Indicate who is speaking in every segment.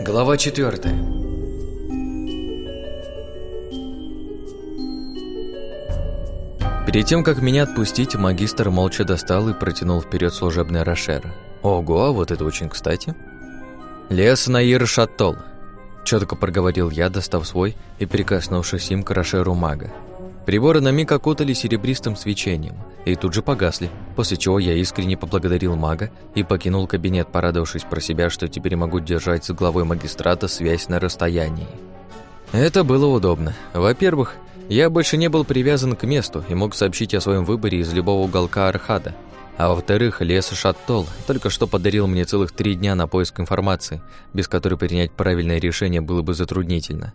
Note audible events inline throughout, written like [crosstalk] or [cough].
Speaker 1: Глава четвертая. Перед тем, как меня отпустить, магистр молча достал и протянул вперед служебный рошер. Ого, а вот это очень кстати. Лес Наир Шаттол. Четко проговорил я, достав свой и прикоснувшись им к рошеру мага. Приборы на миг окутали серебристым свечением и тут же погасли, после чего я искренне поблагодарил мага и покинул кабинет, порадовавшись про себя, что теперь могу держать с главой магистрата связь на расстоянии. Это было удобно. Во-первых, я больше не был привязан к месту и мог сообщить о своем выборе из любого уголка Архада. А во-вторых, лес Шаттол только что подарил мне целых три дня на поиск информации, без которой принять правильное решение было бы затруднительно.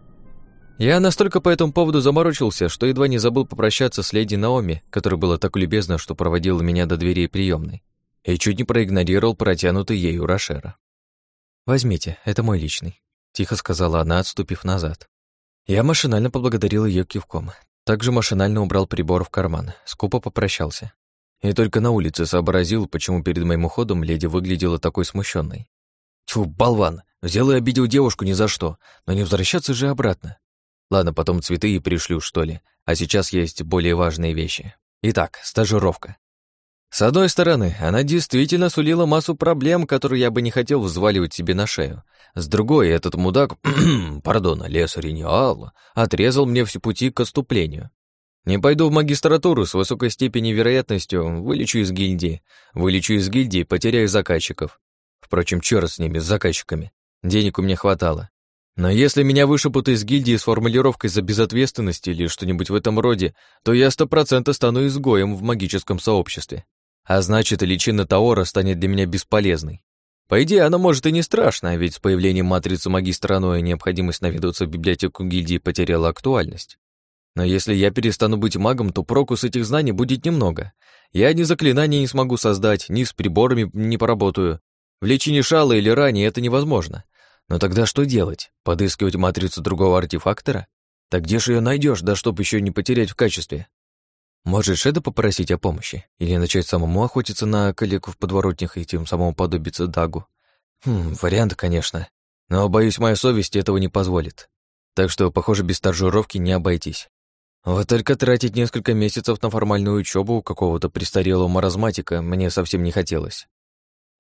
Speaker 1: Я настолько по этому поводу заморочился, что едва не забыл попрощаться с леди Наоми, которая была так любезна, что проводила меня до дверей приемной, и чуть не проигнорировал протянутый ею Рошера. «Возьмите, это мой личный», — тихо сказала она, отступив назад. Я машинально поблагодарил ее кивком. Также машинально убрал прибор в карман, скупо попрощался. И только на улице сообразил, почему перед моим уходом леди выглядела такой смущенной. Тьфу, болван, взял и обидел девушку ни за что, но не возвращаться же обратно. Ладно, потом цветы и пришлю, что ли. А сейчас есть более важные вещи. Итак, стажировка. С одной стороны, она действительно сулила массу проблем, которые я бы не хотел взваливать себе на шею. С другой, этот мудак, [clears throat] пардон, лес Риниал, отрезал мне все пути к отступлению. Не пойду в магистратуру с высокой степенью вероятностью, вылечу из гильдии. Вылечу из гильдии, потеряю заказчиков. Впрочем, чёрт с ними, с заказчиками. Денег у меня хватало. Но если меня вышибут из гильдии с формулировкой за безответственность или что-нибудь в этом роде, то я сто процентов стану изгоем в магическом сообществе. А значит, личина Таора станет для меня бесполезной. По идее, она может и не страшна, ведь с появлением матрицы магистра Ноя необходимость наведаться в библиотеку гильдии потеряла актуальность. Но если я перестану быть магом, то проку с этих знаний будет немного. Я ни заклинания не смогу создать, ни с приборами не поработаю. В лечении шала или ране это невозможно. Но тогда что делать? Подыскивать матрицу другого артефактора? Так где же ее найдешь, да чтоб еще не потерять в качестве? Может, Шеда попросить о помощи? Или начать самому охотиться на коллегу в подворотнях и тем самому подобиться Дагу? Хм, вариант, конечно. Но, боюсь, моя совесть этого не позволит. Так что, похоже, без стажировки не обойтись. Вот только тратить несколько месяцев на формальную учебу какого-то престарелого маразматика мне совсем не хотелось.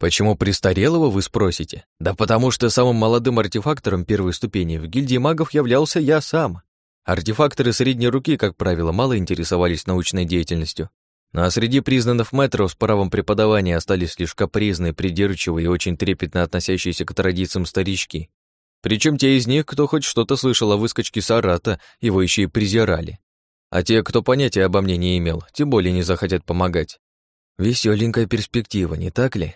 Speaker 1: Почему престарелого, вы спросите? Да потому что самым молодым артефактором первой ступени в гильдии магов являлся я сам. Артефакторы средней руки, как правило, мало интересовались научной деятельностью. Ну а среди признанных мэтров с правом преподавания остались лишь капризные, придирчивые и очень трепетно относящиеся к традициям старички. Причем те из них, кто хоть что-то слышал о выскочке Сарата, его еще и презирали. А те, кто понятия обо мне не имел, тем более не захотят помогать. Веселенькая перспектива, не так ли?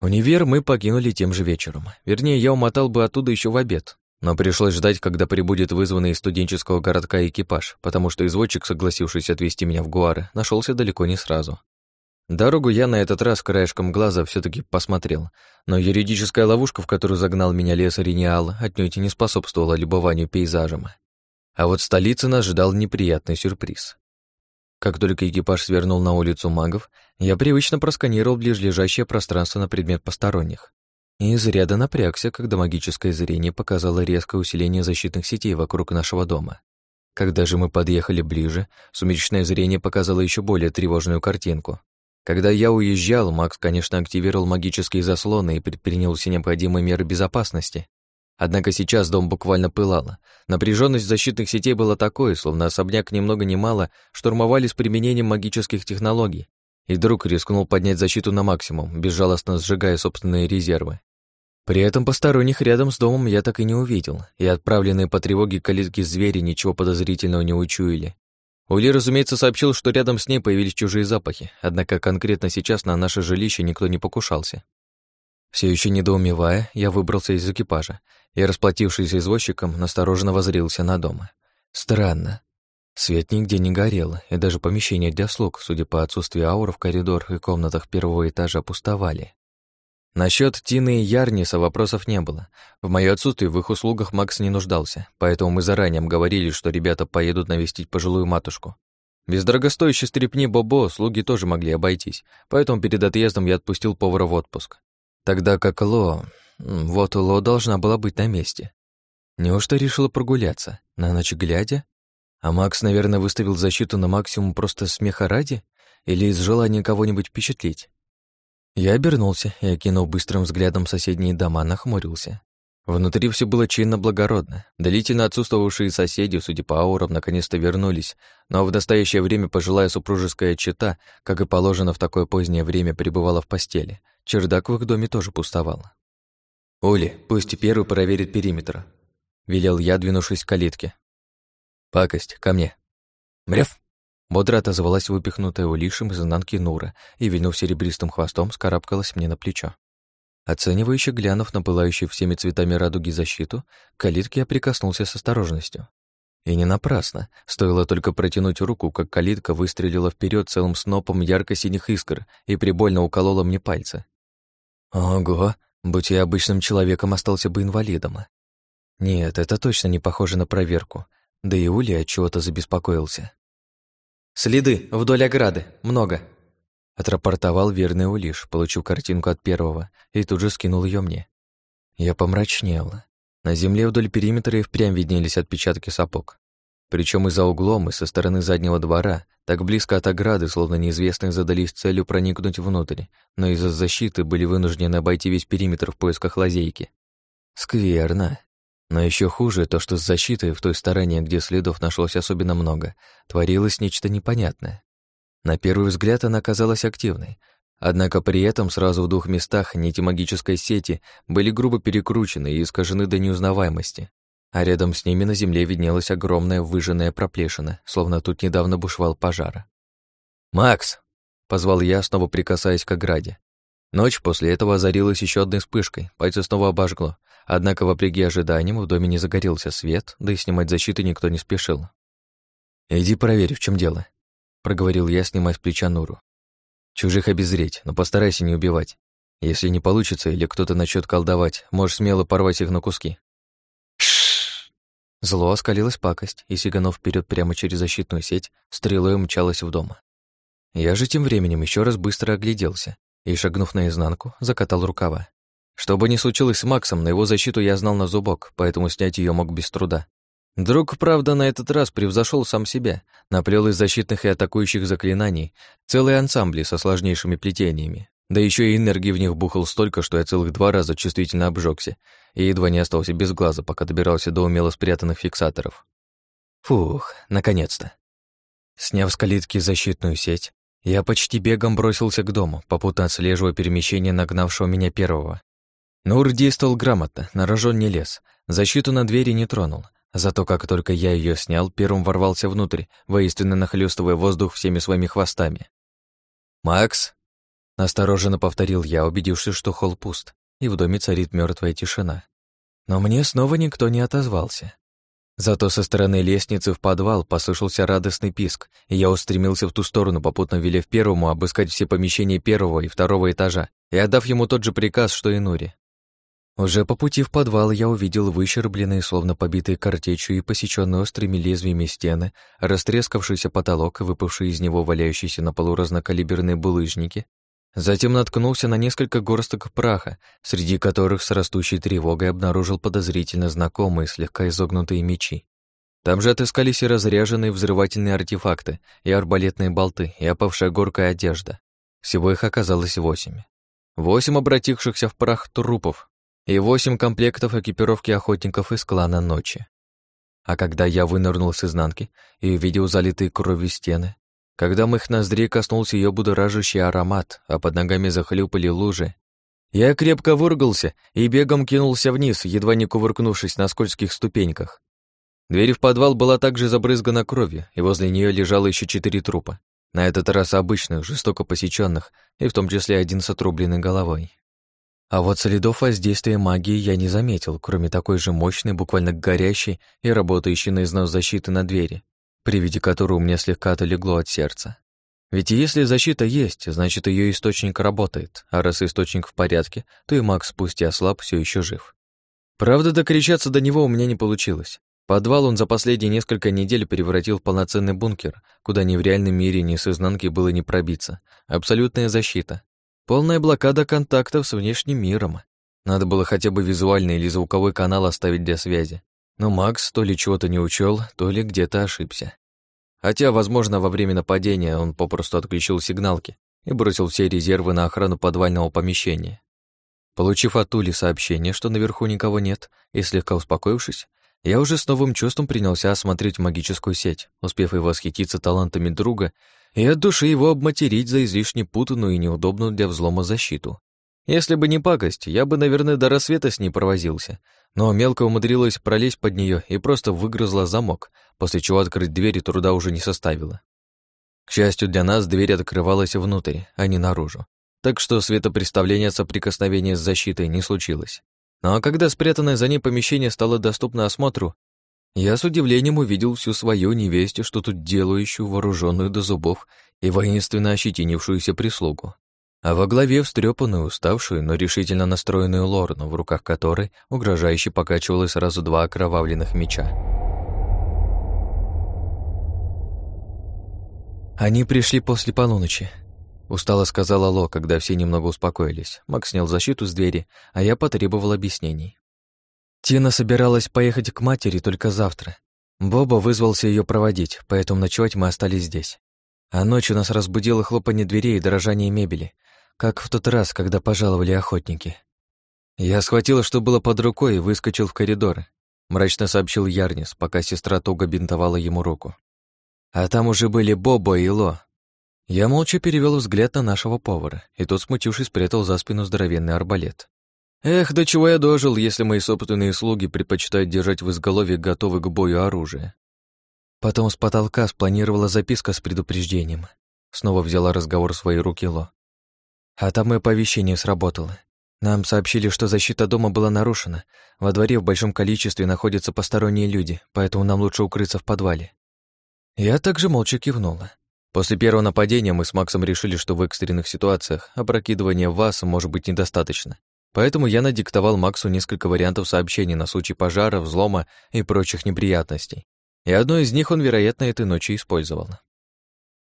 Speaker 1: Универ мы покинули тем же вечером. Вернее, я умотал бы оттуда еще в обед. Но пришлось ждать, когда прибудет вызванный из студенческого городка экипаж, потому что извозчик, согласившийся отвезти меня в Гуары, нашелся далеко не сразу. Дорогу я на этот раз краешком глаза все таки посмотрел, но юридическая ловушка, в которую загнал меня лес Риниал, отнюдь не способствовала любованию пейзажем. А вот столица нас ждал неприятный сюрприз. Как только экипаж свернул на улицу магов, я привычно просканировал ближайшее пространство на предмет посторонних. И изряда напрягся, когда магическое зрение показало резкое усиление защитных сетей вокруг нашего дома. Когда же мы подъехали ближе, сумеречное зрение показало еще более тревожную картинку. Когда я уезжал, Макс, конечно, активировал магические заслоны и предпринял все необходимые меры безопасности, Однако сейчас дом буквально пылало. Напряженность защитных сетей была такой, словно особняк ни много ни мало штурмовали с применением магических технологий. И вдруг рискнул поднять защиту на максимум, безжалостно сжигая собственные резервы. При этом посторонних рядом с домом я так и не увидел, и отправленные по тревоге калитки звери ничего подозрительного не учуяли. Ули, разумеется, сообщил, что рядом с ней появились чужие запахи, однако конкретно сейчас на наше жилище никто не покушался. Все еще недоумевая, я выбрался из экипажа и, расплатившись извозчиком, настороженно возрился на дом. Странно. Свет нигде не горел, и даже помещения для слуг, судя по отсутствию аур в коридорах и комнатах первого этажа, пустовали. Насчет Тины и Ярниса вопросов не было. В моё отсутствие в их услугах Макс не нуждался, поэтому мы заранее говорили, что ребята поедут навестить пожилую матушку. Без дорогостоящей стрепни Бобо слуги тоже могли обойтись, поэтому перед отъездом я отпустил повара в отпуск. Тогда как Ло... Вот Ло должна была быть на месте. Неужто решила прогуляться? На ночь глядя? А Макс, наверное, выставил защиту на максимум просто смеха ради? Или из желания кого-нибудь впечатлить? Я обернулся и, окинув быстрым взглядом соседние дома, нахмурился. Внутри все было чинно-благородно. Длительно отсутствовавшие соседи, судя по аурам, наконец-то вернулись, но в настоящее время пожилая супружеская чета, как и положено в такое позднее время, пребывала в постели. Чердак в их доме тоже пустовал. «Оли, пусть первый проверит периметр», — велел я, двинувшись к калитке. «Пакость, ко мне». «Мрев!» Бодро отозвалась выпихнутая улишем из изнанки Нура и, вильнув серебристым хвостом, скарабкалась мне на плечо. Оценивающе глянув на пылающую всеми цветами радуги защиту, к калитке я прикоснулся с осторожностью. И не напрасно. Стоило только протянуть руку, как калитка выстрелила вперед целым снопом ярко-синих искр и прибольно уколола мне пальцы. Ого, будь я обычным человеком, остался бы инвалидом. Нет, это точно не похоже на проверку. Да и Ули от чего-то забеспокоился. «Следы вдоль ограды. Много», Отрапортовал верный Улиш, получил картинку от первого и тут же скинул ее мне. Я помрачнел. На земле вдоль периметра и впрямь виднелись отпечатки сапог. Причем и за углом, и со стороны заднего двора, так близко от ограды, словно неизвестные задались целью проникнуть внутрь, но из-за защиты были вынуждены обойти весь периметр в поисках лазейки. Скверно. Но еще хуже то, что с защитой в той стороне, где следов нашлось особенно много, творилось нечто непонятное. На первый взгляд она казалась активной, однако при этом сразу в двух местах нити магической сети были грубо перекручены и искажены до неузнаваемости, а рядом с ними на земле виднелась огромная выжженная проплешина, словно тут недавно бушевал пожар. «Макс!» — позвал я, снова прикасаясь к ограде. Ночь после этого озарилась еще одной вспышкой, пальцы снова обожгло, однако, вопреки ожиданиям, в доме не загорелся свет, да и снимать защиту никто не спешил. «Иди проверь, в чем дело», проговорил я, снимая с плеча Нуру. Чужих обезреть, но постарайся не убивать. Если не получится или кто-то начнет колдовать, можешь смело порвать их на куски. Зло оскалилась пакость, и, сиганув вперед прямо через защитную сеть, стрелой умчалась в дом. Я же тем временем еще раз быстро огляделся и, шагнув наизнанку, закатал рукава. Что бы ни случилось с Максом, на его защиту я знал на зубок, поэтому снять ее мог без труда. Друг, правда, на этот раз превзошел сам себя, наплел из защитных и атакующих заклинаний целые ансамбли со сложнейшими плетениями. Да еще и энергии в них бухал столько, что я целых два раза чувствительно обжегся и едва не остался без глаза, пока добирался до умело спрятанных фиксаторов. Фух, наконец-то. Сняв с калитки защитную сеть, я почти бегом бросился к дому, попутно отслеживая перемещение нагнавшего меня первого. Нур действовал грамотно, на рожон не лез, защиту на двери не тронул — Зато как только я ее снял, первым ворвался внутрь, воистину нахлёстывая воздух всеми своими хвостами. «Макс!» — настороженно повторил я, убедившись, что холл пуст, и в доме царит мертвая тишина. Но мне снова никто не отозвался. Зато со стороны лестницы в подвал послышался радостный писк, и я устремился в ту сторону, попутно велев первому обыскать все помещения первого и второго этажа и отдав ему тот же приказ, что и Нуре. Уже по пути в подвал я увидел выщербленные, словно побитые картечью и посеченные острыми лезвиями стены, растрескавшийся потолок, выпавшие из него валяющиеся на полу разнокалиберные булыжники. Затем наткнулся на несколько горсток праха, среди которых с растущей тревогой обнаружил подозрительно знакомые, слегка изогнутые мечи. Там же отыскались и разряженные взрывательные артефакты, и арбалетные болты, и опавшая горкая одежда. Всего их оказалось восемь. Восемь обратившихся в прах трупов, и восемь комплектов экипировки охотников из клана Ночи. А когда я вынырнул с изнанки и увидел залитые кровью стены, когда моих ноздрей коснулся ее будоражащий аромат, а под ногами захлюпали лужи, я крепко выругался и бегом кинулся вниз, едва не кувыркнувшись на скользких ступеньках. Дверь в подвал была также забрызгана кровью, и возле нее лежало еще четыре трупа. На этот раз обычных, жестоко посеченных, и в том числе один с отрубленной головой. А вот следов воздействия магии я не заметил, кроме такой же мощной, буквально горящей и работающей на износ защиты на двери, при виде которой у меня слегка отлегло от сердца. Ведь если защита есть, значит, ее источник работает, а раз источник в порядке, то и Макс, пусть и ослаб, все еще жив. Правда, докричаться до него у меня не получилось. Подвал он за последние несколько недель превратил в полноценный бункер, куда ни в реальном мире, ни с изнанки было не пробиться. Абсолютная защита. Полная блокада контактов с внешним миром. Надо было хотя бы визуальный или звуковой канал оставить для связи. Но Макс то ли чего-то не учел, то ли где-то ошибся. Хотя, возможно, во время нападения он попросту отключил сигналки и бросил все резервы на охрану подвального помещения. Получив от Ули сообщение, что наверху никого нет, и слегка успокоившись, я уже с новым чувством принялся осмотреть магическую сеть, успев и восхититься талантами друга и от души его обматерить за излишне путанную и неудобную для взлома защиту. Если бы не пакость, я бы, наверное, до рассвета с ней провозился, но мелко умудрилась пролезть под нее и просто выгрызла замок, после чего открыть дверь труда уже не составило. К счастью для нас, дверь открывалась внутрь, а не наружу, так что светопреставления соприкосновения с защитой не случилось. Но ну, а когда спрятанное за ней помещение стало доступно осмотру, я с удивлением увидел всю свою невестью, что тут делающую, вооруженную до зубов и воинственно ощетинившуюся прислугу а во главе встрепанную, уставшую, но решительно настроенную Лорну, в руках которой угрожающе покачивалось сразу два окровавленных меча. «Они пришли после полуночи», — устало сказала Ло, когда все немного успокоились. Макс снял защиту с двери, а я потребовал объяснений. Тина собиралась поехать к матери только завтра. Боба вызвался ее проводить, поэтому ночевать мы остались здесь. А ночью нас разбудило хлопанье дверей и дрожание мебели, как в тот раз, когда пожаловали охотники. Я схватил, что было под рукой, и выскочил в коридор. Мрачно сообщил Ярнис, пока сестра туго бинтовала ему руку. А там уже были Бобо и Ло. Я молча перевел взгляд на нашего повара, и тот, смутившись, спрятал за спину здоровенный арбалет. Эх, до чего я дожил, если мои собственные слуги предпочитают держать в изголовье готовы к бою оружие. Потом с потолка спланировала записка с предупреждением. Снова взяла разговор в свои руки Ло. А там и оповещение сработало. Нам сообщили, что защита дома была нарушена. Во дворе в большом количестве находятся посторонние люди, поэтому нам лучше укрыться в подвале. Я также молча кивнула. После первого нападения мы с Максом решили, что в экстренных ситуациях опрокидывания вас может быть недостаточно. Поэтому я надиктовал Максу несколько вариантов сообщений на случай пожара, взлома и прочих неприятностей. И одно из них он, вероятно, этой ночью использовал.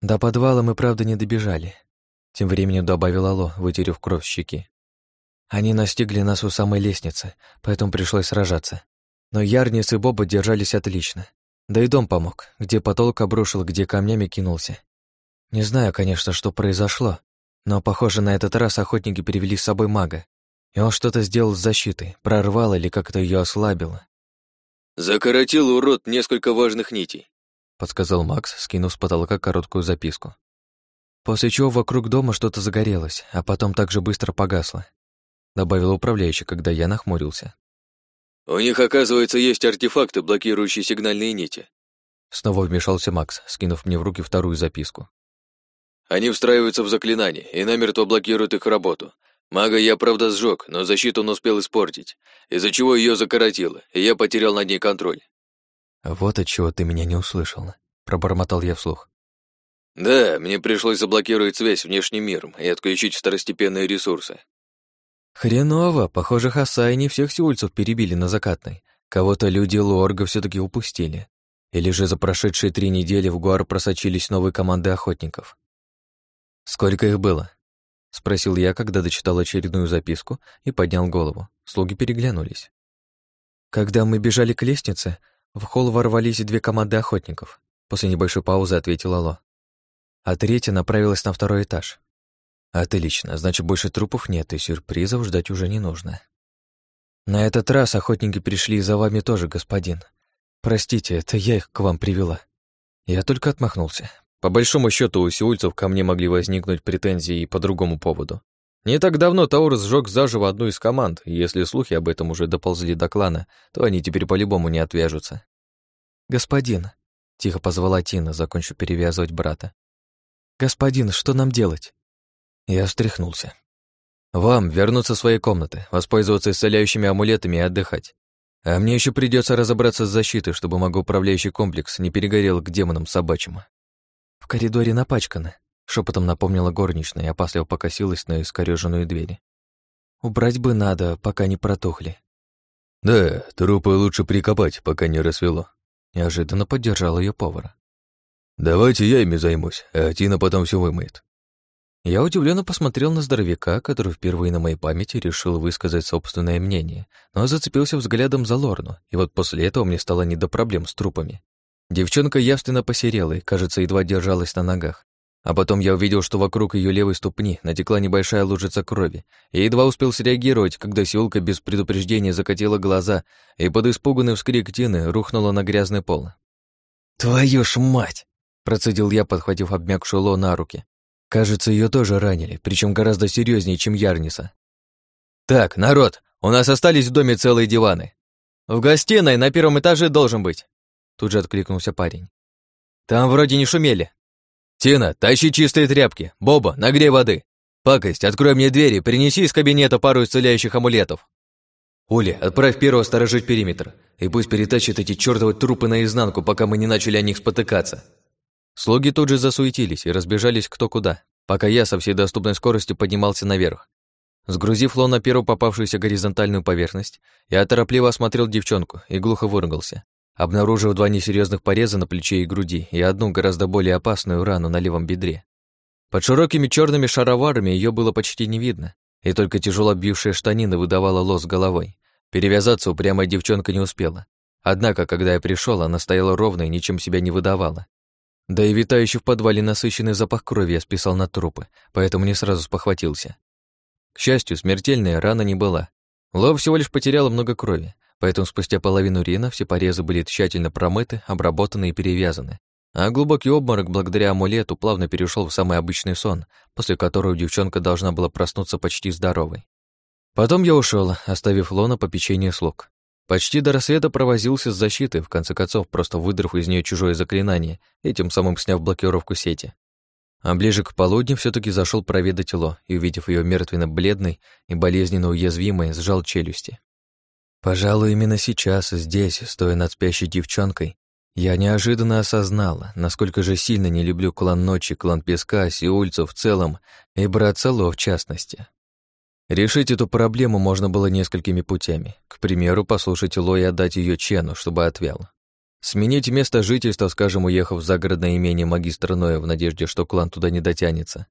Speaker 1: До подвала мы, правда, не добежали. Тем временем добавил Алло, вытерев кровь щеки. Они настигли нас у самой лестницы, поэтому пришлось сражаться. Но Ярнис и Боба держались отлично. Да и дом помог, где потолок обрушил, где камнями кинулся. Не знаю, конечно, что произошло, но, похоже, на этот раз охотники перевели с собой мага. И он что-то сделал с защитой, прорвал или как-то ее ослабил.
Speaker 2: «Закоротил урод несколько важных нитей», —
Speaker 1: подсказал Макс, скинув с потолка короткую записку. После чего вокруг дома что-то загорелось, а потом так же быстро погасло. Добавил управляющий, когда я нахмурился.
Speaker 2: «У них, оказывается, есть артефакты, блокирующие сигнальные нити».
Speaker 1: Снова вмешался Макс, скинув мне в руки вторую записку.
Speaker 2: «Они встраиваются в заклинания и намертво блокируют их работу. Мага я, правда, сжег, но защиту он успел испортить, из-за чего ее закоротило, и я потерял над ней контроль».
Speaker 1: «Вот отчего ты меня не услышал», — пробормотал я вслух.
Speaker 2: Да, мне пришлось заблокировать связь с внешним миром и отключить второстепенные ресурсы.
Speaker 1: Хреново, похоже, Хасай не всех сеульцев перебили на закатной. Кого-то люди Лорга все таки упустили. Или же за прошедшие три недели в Гуар просочились новые команды охотников. «Сколько их было?» — спросил я, когда дочитал очередную записку и поднял голову. Слуги переглянулись. Когда мы бежали к лестнице, в холл ворвались две команды охотников. После небольшой паузы ответил Алло а третья направилась на второй этаж. Отлично, значит, больше трупов нет, и сюрпризов ждать уже не нужно. На этот раз охотники пришли за вами тоже, господин. Простите, это я их к вам привела. Я только отмахнулся. По большому счету у сеульцев ко мне могли возникнуть претензии и по другому поводу. Не так давно Таурус сжег заживо одну из команд, и если слухи об этом уже доползли до клана, то они теперь по-любому не отвяжутся. «Господин», — тихо позвала Тина, закончив перевязывать брата, «Господин, что нам делать?» Я встряхнулся. «Вам вернуться в свои комнаты, воспользоваться исцеляющими амулетами и отдыхать. А мне еще придется разобраться с защитой, чтобы магоуправляющий комплекс не перегорел к демонам собачьим». «В коридоре напачкано», — шепотом напомнила горничная и опасливо покосилась на искорёженную дверь. «Убрать бы надо, пока не протухли».
Speaker 2: Да, трупы лучше прикопать, пока не рассвело.
Speaker 1: Неожиданно поддержал ее повара.
Speaker 2: Давайте я ими займусь, а Тина потом все вымоет.
Speaker 1: Я удивленно посмотрел на здоровяка, который впервые на моей памяти решил высказать собственное мнение, но зацепился взглядом за Лорну, и вот после этого мне стало не до проблем с трупами. Девчонка явственно посерела и, кажется, едва держалась на ногах. А потом я увидел, что вокруг ее левой ступни натекла небольшая лужица крови, и едва успел среагировать, когда Сиулка без предупреждения закатила глаза и под испуганный вскрик Тины рухнула на грязный пол. «Твою ж мать!» — процедил я, подхватив обмякшую Ло на руки. Кажется, ее тоже ранили, причем гораздо серьезнее, чем Ярниса. «Так, народ, у нас остались в доме целые диваны. В гостиной на первом этаже должен быть. Тут же откликнулся парень. Там вроде не шумели. Тина, тащи чистые тряпки. Боба, нагрей воды. Пакость, открой мне двери, принеси из кабинета пару исцеляющих амулетов. Оля, отправь первого сторожить периметр, и пусть перетащит эти чертовы трупы наизнанку, пока мы не начали о них спотыкаться. Слуги тут же засуетились и разбежались кто куда, пока я со всей доступной скоростью поднимался наверх. Сгрузив лон на первую попавшуюся горизонтальную поверхность, я торопливо осмотрел девчонку и глухо выругался обнаружив два несерьезных пореза на плече и груди и одну гораздо более опасную рану на левом бедре. Под широкими черными шароварами ее было почти не видно, и только тяжело бившая штанина выдавала лос головой. Перевязаться упрямая девчонка не успела. Однако, когда я пришел, она стояла ровно и ничем себя не выдавала. Да и витающий в подвале насыщенный запах крови я списал на трупы, поэтому не сразу спохватился. К счастью, смертельная рана не была. Ло всего лишь потеряла много крови, поэтому спустя половину рина все порезы были тщательно промыты, обработаны и перевязаны. А глубокий обморок благодаря амулету плавно перешел в самый обычный сон, после которого девчонка должна была проснуться почти здоровой. Потом я ушел, оставив Лона по печенью слуг. Почти до рассвета провозился с защитой, в конце концов просто выдрав из нее чужое заклинание и тем самым сняв блокировку сети. А ближе к полудню все таки зашел проведать Ло и, увидев ее мертвенно-бледной и болезненно уязвимой, сжал челюсти. Пожалуй, именно сейчас, здесь, стоя над спящей девчонкой, я неожиданно осознала, насколько же сильно не люблю клан Ночи, клан Песка, Сеульцу в целом и брат Ло в частности. Решить эту проблему можно было несколькими путями. К примеру, послушать Ло и отдать ее Чену, чтобы отвял. Сменить место жительства, скажем, уехав в загородное имение магистра Ноя в надежде, что клан туда не дотянется.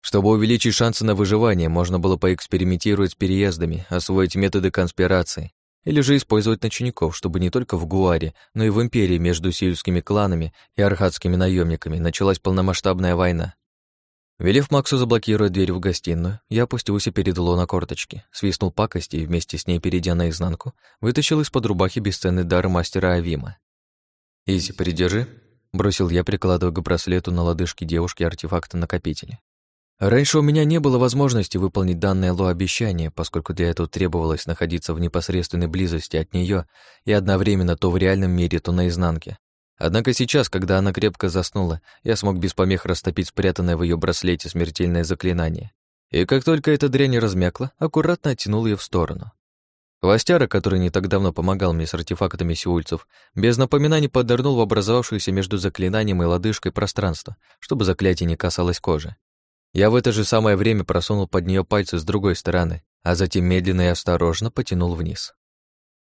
Speaker 1: Чтобы увеличить шансы на выживание, можно было поэкспериментировать с переездами, освоить методы конспирации, или же использовать ночников, чтобы не только в Гуаре, но и в Империи между сильскими кланами и архатскими наемниками началась полномасштабная война. Велев Максу заблокировать дверь в гостиную, я опустился перед Ло на корточки, свистнул пакости и вместе с ней, перейдя наизнанку, вытащил из-под рубахи бесценный дар мастера Авима. «Изи, придержи», — бросил я, прикладывая к браслету на лодыжке девушки артефакта накопителя. Раньше у меня не было возможности выполнить данное Ло обещание, поскольку для этого требовалось находиться в непосредственной близости от нее и одновременно то в реальном мире, то наизнанке. Однако сейчас, когда она крепко заснула, я смог без помех растопить спрятанное в ее браслете смертельное заклинание. И как только эта дрянь размякла, аккуратно оттянул ее в сторону. Хвостяра, который не так давно помогал мне с артефактами сеульцев, без напоминаний поднырнул в образовавшееся между заклинанием и лодыжкой пространство, чтобы заклятие не касалось кожи. Я в это же самое время просунул под нее пальцы с другой стороны, а затем медленно и осторожно потянул вниз.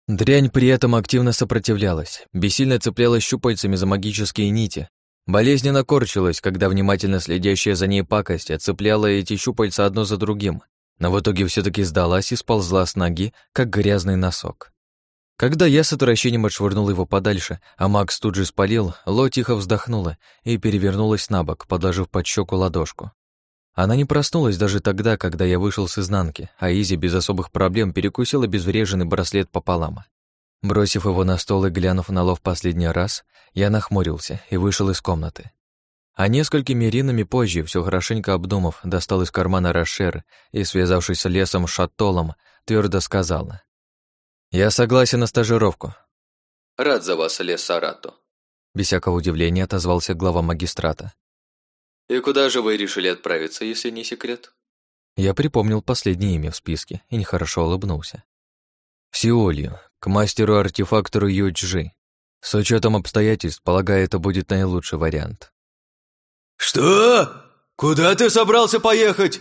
Speaker 1: Дрянь при этом активно сопротивлялась, бессильно цеплялась щупальцами за магические нити, болезненно корчилась, когда внимательно следящая за ней пакость отцепляла эти щупальца одно за другим, но в итоге все таки сдалась и сползла с ноги, как грязный носок. Когда я с отвращением отшвырнул его подальше, а Макс тут же спалил, Ло тихо вздохнула и перевернулась на бок, подложив под щеку ладошку. Она не проснулась даже тогда, когда я вышел с изнанки, а Изи без особых проблем перекусила безвреженный браслет пополам. Бросив его на стол и глянув на лов последний раз, я нахмурился и вышел из комнаты. А несколькими ринами позже, все хорошенько обдумав, достал из кармана Рошер и, связавшись с лесом Шаттолом, твердо сказала. «Я согласен на стажировку».
Speaker 2: «Рад за вас, Лес Сарату», —
Speaker 1: без всякого удивления отозвался глава магистрата.
Speaker 2: «И куда же вы решили отправиться, если не секрет?»
Speaker 1: Я припомнил последнее имя в списке и нехорошо улыбнулся. «В Сеолью, к мастеру-артефактору Юджи. С учетом обстоятельств, полагаю, это будет наилучший вариант».
Speaker 3: «Что? Куда ты собрался поехать?»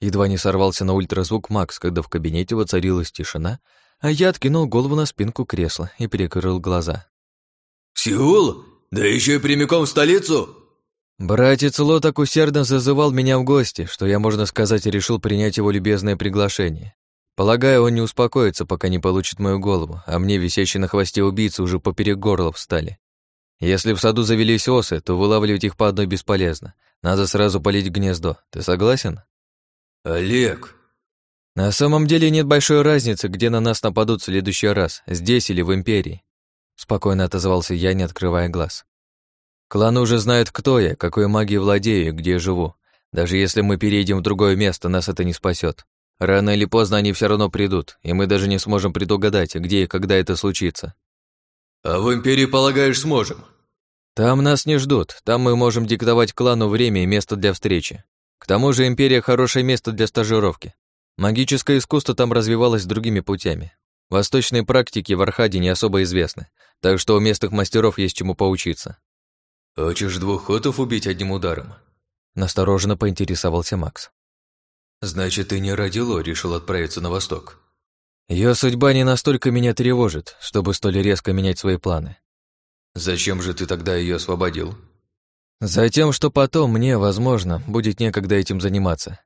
Speaker 1: Едва не сорвался на ультразвук Макс, когда в кабинете воцарилась тишина, а я откинул голову на спинку кресла и перекрыл глаза.
Speaker 2: «Сеул? Да еще и прямиком в столицу?»
Speaker 1: Братец Ло так усердно зазывал меня в гости, что я, можно сказать, решил принять его любезное приглашение. Полагаю, он не успокоится, пока не получит мою голову, а мне, висящие на хвосте убийцы, уже поперек горла встали. Если в саду завелись осы, то вылавливать их по одной бесполезно. Надо сразу полить гнездо. Ты согласен?
Speaker 2: Олег.
Speaker 1: На самом деле нет большой разницы, где на нас нападут в следующий раз, здесь или в Империи. Спокойно отозвался я, не открывая глаз. Клан уже знает, кто я, какой магией владею и где живу. Даже если мы переедем в другое место, нас это не спасет. Рано или поздно они все равно придут, и мы даже не сможем предугадать, где и когда это случится.
Speaker 2: А в Империи, полагаешь, сможем?
Speaker 1: Там нас не ждут, там мы можем диктовать клану время и место для встречи. К тому же Империя — хорошее место для стажировки. Магическое искусство там развивалось другими путями. Восточные практики в Архаде не особо известны, так что у местных мастеров есть чему поучиться.
Speaker 2: «Хочешь двух хотов убить одним ударом?»
Speaker 1: Настороженно поинтересовался Макс.
Speaker 2: «Значит, ты не ради Ло решил отправиться на восток?»
Speaker 1: Ее судьба не настолько меня тревожит, чтобы столь резко менять свои планы.
Speaker 2: «Зачем же ты тогда ее освободил?»
Speaker 1: «Затем, что потом мне, возможно, будет некогда этим заниматься».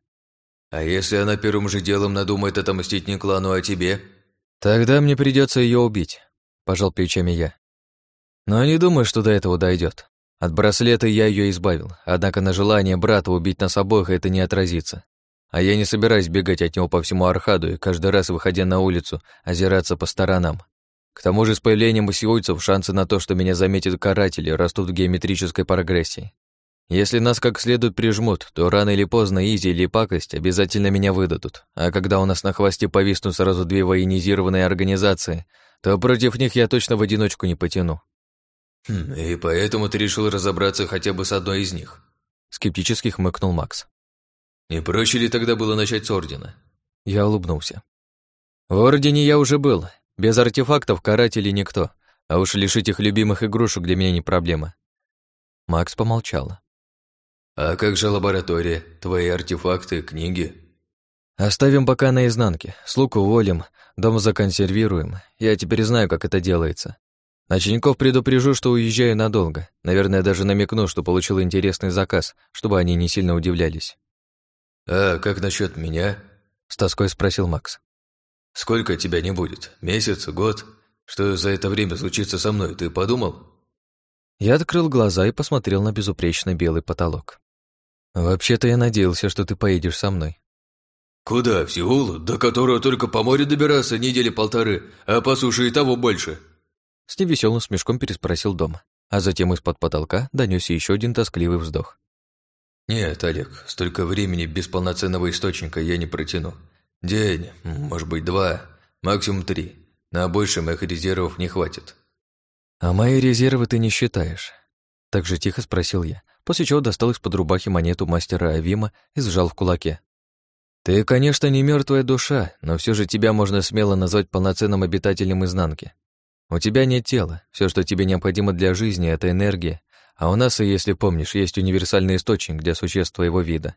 Speaker 2: «А если она первым же делом надумает отомстить не клану, а тебе?»
Speaker 1: «Тогда мне придется ее убить», — пожал плечами я. «Но не думаю, что до этого дойдет. От браслета я ее избавил, однако на желание брата убить нас обоих это не отразится. А я не собираюсь бегать от него по всему Архаду и каждый раз, выходя на улицу, озираться по сторонам. К тому же с появлением сиойцев шансы на то, что меня заметят каратели, растут в геометрической прогрессии. Если нас как следует прижмут, то рано или поздно Изи или Пакость обязательно меня выдадут. А когда у нас на хвосте повиснут сразу две военизированные организации, то против них я точно в одиночку не потяну.
Speaker 2: Хм, «И поэтому ты решил разобраться хотя бы с одной из них?»
Speaker 1: Скептически хмыкнул Макс.
Speaker 2: «Не проще ли тогда было начать с Ордена?»
Speaker 1: Я улыбнулся. «В Ордене я уже был. Без артефактов карателей никто. А уж лишить их любимых игрушек для меня не проблема». Макс помолчал.
Speaker 2: «А как же лаборатория? Твои артефакты, книги?»
Speaker 1: «Оставим пока наизнанке. Слуг уволим, дом законсервируем. Я теперь знаю, как это делается. Ночников предупрежу, что уезжаю надолго. Наверное, даже намекну, что получил интересный заказ, чтобы они не сильно удивлялись.
Speaker 2: «А как насчет меня?» — с тоской спросил Макс. «Сколько тебя не будет? Месяц? Год? Что за это время случится со мной, ты подумал?»
Speaker 1: Я открыл глаза и посмотрел на безупречный белый потолок. «Вообще-то я надеялся, что ты поедешь со мной».
Speaker 2: «Куда? В Сеул, до которого только по морю добираться недели полторы, а по суше и того больше?»
Speaker 1: С невеселым смешком переспросил дом, а затем из-под потолка донесся еще один тоскливый вздох.
Speaker 2: «Нет, Олег, столько времени без полноценного источника я не протяну. День, может быть, два, максимум три. На больше моих резервов не хватит».
Speaker 1: «А мои резервы ты не считаешь?» Так же тихо спросил я, после чего достал из-под рубахи монету мастера Авима и сжал в кулаке. «Ты, конечно, не мертвая душа, но все же тебя можно смело назвать полноценным обитателем изнанки. У тебя нет тела, все, что тебе необходимо для жизни, это энергия, а у нас, если помнишь, есть универсальный источник для существ твоего вида.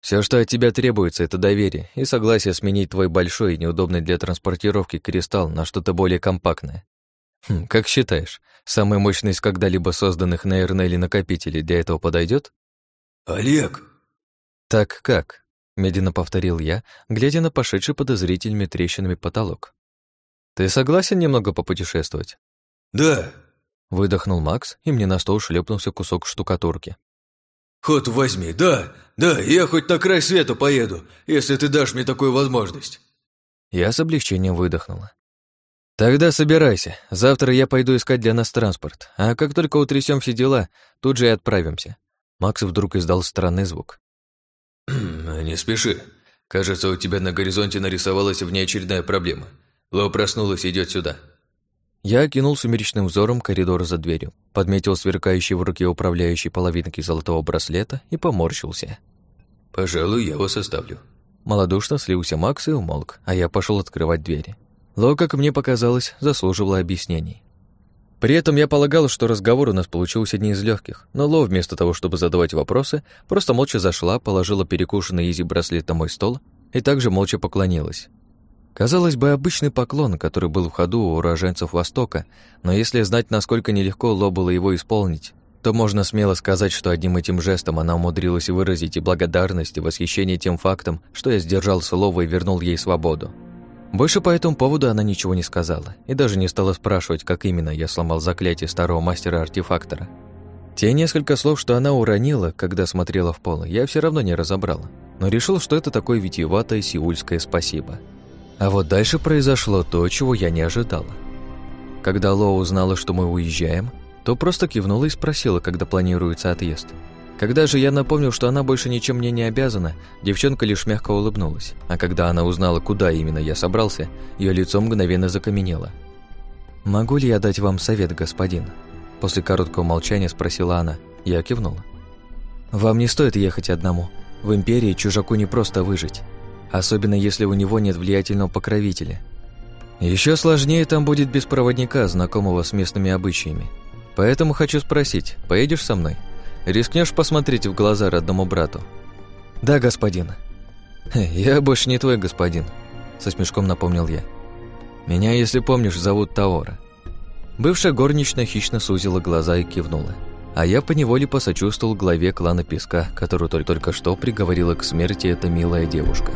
Speaker 1: Все, что от тебя требуется, это доверие и согласие сменить твой большой и неудобный для транспортировки кристалл на что-то более компактное. Хм, как считаешь, самый мощный из когда-либо созданных на Эрнеле накопителей для этого подойдет?
Speaker 2: Олег!
Speaker 1: Так как? Медленно повторил я, глядя на пошедший подозрительными трещинами потолок. «Ты согласен немного попутешествовать?»
Speaker 2: «Да», —
Speaker 1: выдохнул Макс, и мне на стол шлепнулся кусок штукатурки.
Speaker 2: «Ход возьми, да, да, я хоть на край света поеду, если ты дашь мне такую возможность».
Speaker 1: Я с облегчением выдохнула. «Тогда собирайся. Завтра я пойду искать для нас транспорт, а как только утрясем все дела, тут же и отправимся». Макс вдруг издал странный звук. [clears throat]
Speaker 2: «Не спеши. Кажется, у тебя на горизонте нарисовалась внеочередная проблема. Ло проснулась и идет сюда».
Speaker 1: Я окинул сумеречным взором коридор за дверью, подметил сверкающий в руке управляющий половинки золотого браслета и поморщился.
Speaker 2: «Пожалуй, я вас оставлю».
Speaker 1: Молодушно слился Макс и умолк, а я пошел открывать двери. Ло, как мне показалось, заслуживало объяснений. При этом я полагал, что разговор у нас получился не из легких, но Ло вместо того, чтобы задавать вопросы, просто молча зашла, положила перекушенный изи-браслет на мой стол и также молча поклонилась. Казалось бы, обычный поклон, который был в ходу у уроженцев Востока, но если знать, насколько нелегко Ло было его исполнить, то можно смело сказать, что одним этим жестом она умудрилась выразить и благодарность, и восхищение тем фактом, что я сдержал слово и вернул ей свободу. Больше по этому поводу она ничего не сказала и даже не стала спрашивать, как именно я сломал заклятие старого мастера-артефактора. Те несколько слов, что она уронила, когда смотрела в пол, я все равно не разобрал, но решил, что это такое витиеватое сиульское спасибо. А вот дальше произошло то, чего я не ожидала. Когда Ло узнала, что мы уезжаем, то просто кивнула и спросила, когда планируется отъезд – когда же я напомнил, что она больше ничем мне не обязана, девчонка лишь мягко улыбнулась, а когда она узнала, куда именно я собрался, ее лицо мгновенно закаменело. «Могу ли я дать вам совет, господин?» После короткого молчания спросила она. Я кивнула. «Вам не стоит ехать одному. В Империи чужаку не просто выжить, особенно если у него нет влиятельного покровителя. Еще сложнее там будет без проводника, знакомого с местными обычаями. Поэтому хочу спросить, поедешь со мной?» Рискнешь посмотреть в глаза родному брату?» «Да, господин». «Я больше не твой господин», — со смешком напомнил я. «Меня, если помнишь, зовут Таора». Бывшая горничная хищно сузила глаза и кивнула. А я поневоле посочувствовал главе клана Песка, которую только, что приговорила к смерти эта милая девушка.